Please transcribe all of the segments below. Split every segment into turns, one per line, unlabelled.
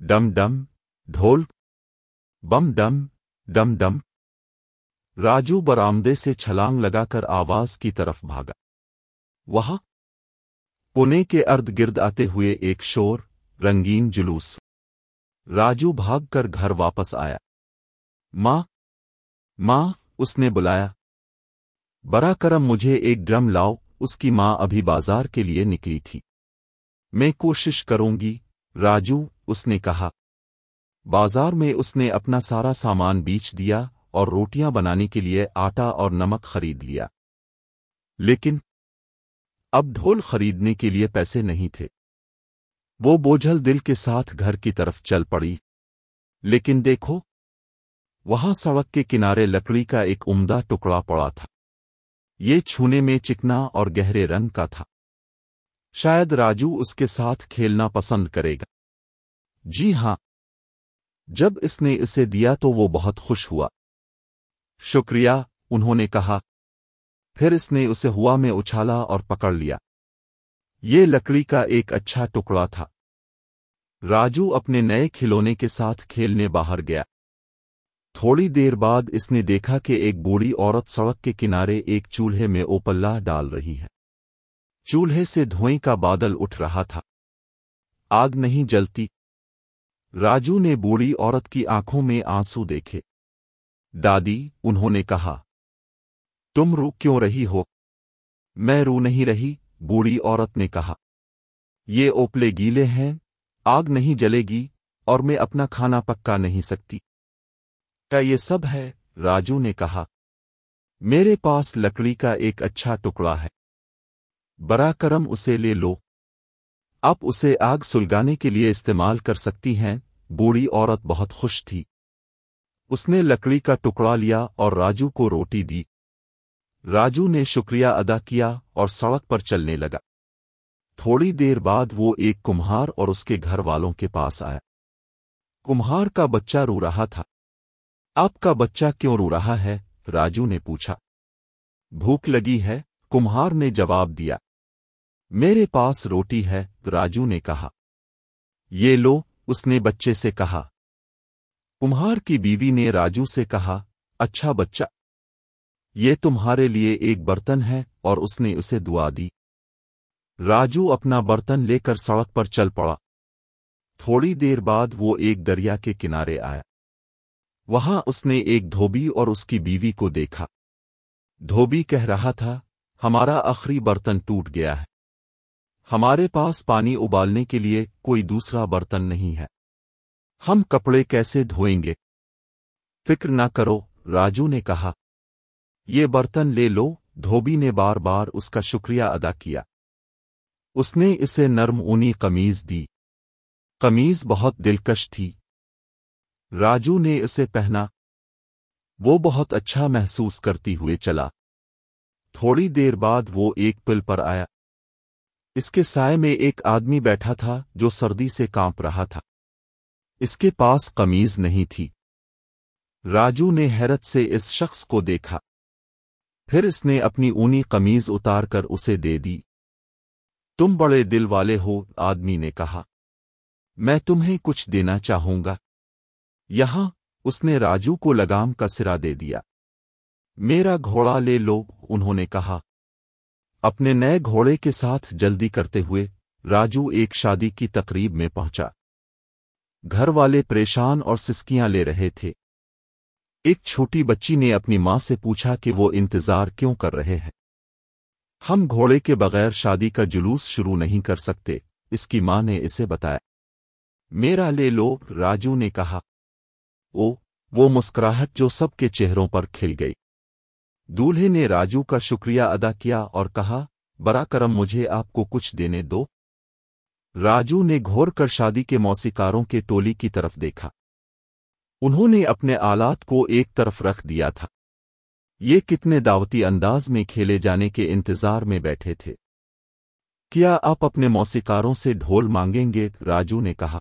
Dim ڈم ڈھول، بم ڈم ڈم ڈم راجو برآمدے سے چھلانگ لگا کر آواز کی طرف بھاگا۔ وہاں، پونے کے ارد گرد آتے ہوئے ایک شور، رنگین جلوس۔ راجو بھاگ کر گھر واپس آیا۔ ماں ماں، اس نے بلایا۔ برا کرم مجھے ایک ڈرم لاؤ، اس کی ماں ابھی بازار کے لیے نکلی تھی۔ میں کوشش کروں گی، راجو۔ اس نے کہا، بازار میں اس نے اپنا سارا سامان بیچ دیا اور روٹیاں بنانے کے لیے آٹا اور نمک خرید لیا۔ لیکن اب ڈھول خریدنے کے لیے پیسے نہیں تھے۔ وہ بوجھل دل کے ساتھ گھر کی طرف چل پڑی۔ لیکن دیکھو، وہاں سڑک کے کنارے لکڑی کا ایک عمدہ ٹکڑا پڑا تھا۔ یہ چھونے میں چکنا اور گہرے رنگ کا تھا۔ شاید راجو اس کے ساتھ کھیلنا پسند کرے گا۔ جی ہاں۔ جب اس نے اسے دیا تو وہ بہت خوش ہوا۔ شکریہ، انہوں نے کہا۔ پھر اس نے اسے ہوا میں اچھالا اور پکڑ لیا۔ یہ لکڑی کا ایک اچھا ٹکڑا تھا۔ راجو اپنے نئے کھلونے کے ساتھ کھیلنے باہر گیا۔ تھوڑی دیر بعد اس نے دیکھا کہ ایک بوڑھی عورت سڑک کے کنارے ایک چولہے میں اوپلا ڈال رہی ہے۔ چولہے سے دھوئیں کا بادل اٹھ رہا تھا۔ آگ نہیں جلتی۔ راجو نے بوڑھی عورت کی آنکھوں میں آنسو دیکھے۔ دادی، انہوں نے کہا، تم رو کیوں رہی ہو؟ میں رو نہیں رہی، بوڑھی عورت نے کہا۔ یہ اوپلے گیلے ہیں، آگ نہیں جلے گی اور میں اپنا کھانا پکا نہیں سکتی۔ کیا یہ سب ہے؟ راجو نے کہا۔ میرے پاس لکڑی کا ایک اچھا ٹکڑا ہے۔ برا کرم اسے لے لو۔ آپ اسے آگ سلگانے کے لیے استعمال کر سکتی ہیں۔ بوڑھی عورت بہت خوش تھی۔ اس نے لکڑی کا ٹکڑا لیا اور راجو کو روٹی دی۔ راجو نے شکریہ ادا کیا اور سڑک پر چلنے لگا۔ تھوڑی دیر بعد وہ ایک کمہار اور اس کے گھر والوں کے پاس آیا۔ کمہار کا بچہ رو رہا تھا۔ آپ کا بچہ کیوں رو رہا ہے؟ راجو نے پوچھا۔ بھوک لگی ہے؟ کمہار نے جواب دیا۔ میرے پاس روٹی ہے، راجو نے کہا۔ یہ لو، اس نے بچے سے کہا۔ کمہار کی بیوی نے راجو سے کہا اچھا بچہ۔ یہ تمہارے لیے ایک برتن ہے اور اس نے اسے دعا دی۔ راجو اپنا برتن لے کر سڑک پر چل پڑا۔ تھوڑی دیر بعد وہ ایک دریا کے کنارے آیا۔ وہاں اس نے ایک دھوبی اور اس کی بیوی کو دیکھا۔ دھوبی کہہ رہا تھا، ہمارا آخری برتن ٹوٹ گیا ہے۔ ہمارے پاس پانی ابالنے کے لیے کوئی دوسرا برتن نہیں ہے۔ ہم کپڑے کیسے دھوئیں گے؟ فکر نہ کرو، راجو نے کہا۔ یہ برتن لے لو، دھوبی نے بار بار اس کا شکریہ ادا کیا۔ اس نے اسے نرم اونی قمیض دی۔ قمیض بہت دلکش تھی۔ راجو نے اسے پہنا۔ وہ بہت اچھا محسوس کرتی ہوئے چلا۔ تھوڑی دیر بعد وہ ایک پل پر آیا۔ اس کے سائے میں ایک آدمی بیٹھا تھا جو سردی سے کانپ رہا تھا۔ اس کے پاس قمیض نہیں تھی۔ راجو نے حیرت سے اس شخص کو دیکھا۔ پھر اس نے اپنی اونی قمیض اتار کر اسے دے دی۔ تم بڑے دل والے ہو، آدمی نے کہا۔ میں تمہیں کچھ دینا چاہوں گا۔ یہاں اس نے راجو کو لگام کا سرا دے دیا۔ میرا گھوڑا لے لو، انہوں نے کہا۔ اپنے نئے گھوڑے کے ساتھ جلدی کرتے ہوئے راجو ایک شادی کی تقریب میں پہنچا۔ گھر والے پریشان اور سسکیاں لے رہے تھے۔ ایک چھوٹی بچی نے اپنی ماں سے پوچھا کہ وہ انتظار کیوں کر رہے ہیں۔ ہم گھوڑے کے بغیر شادی کا جلوس شروع نہیں کر سکتے، اس کی ماں نے اسے بتایا۔ میرا لے لو، راجو نے کہا۔ او وہ مسکراہٹ جو سب کے چہروں پر کھل گئی۔ دولہے نے راجو کا شکریہ ادا کیا اور کہا، برا کرم مجھے آپ کو کچھ دینے دو۔ راجو نے گھور کر شادی کے موسیقاروں کے ٹولی کی طرف دیکھا۔ انہوں نے اپنے آلات کو ایک طرف رکھ دیا تھا۔ یہ کتنے دعوتی انداز میں کھیلے جانے کے انتظار میں بیٹھے تھے۔ کیا آپ اپنے موسیقاروں سے ڈھول مانگیں گے؟ راجو نے کہا۔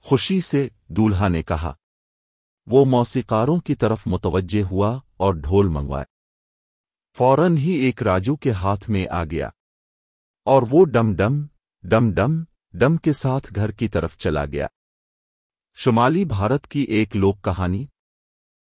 خوشی سے دولہا نے کہا۔ وہ موسیقاروں کی طرف متوجہ ہوا اور ڈھول منگوائے۔ فوراً ہی ایک راجو کے ہاتھ میں آ گیا۔ اور وہ ڈم ڈم ڈم ڈم ڈم کے ساتھ گھر کی طرف چلا گیا۔ شمالی بھارت کی ایک لوک کہانی